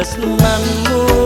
tresnanmu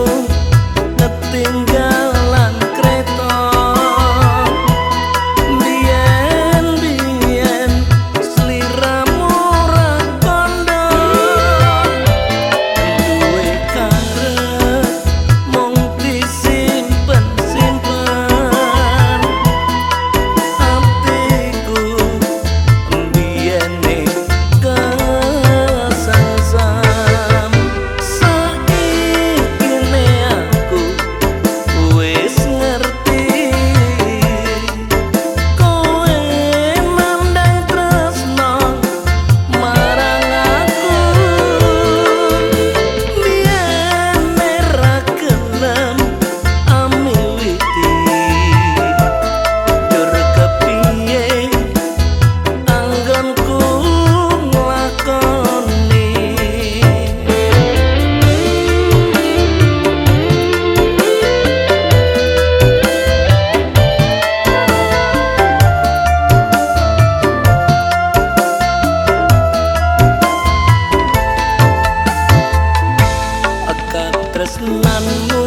tresnanmu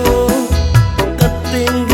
ketinggalan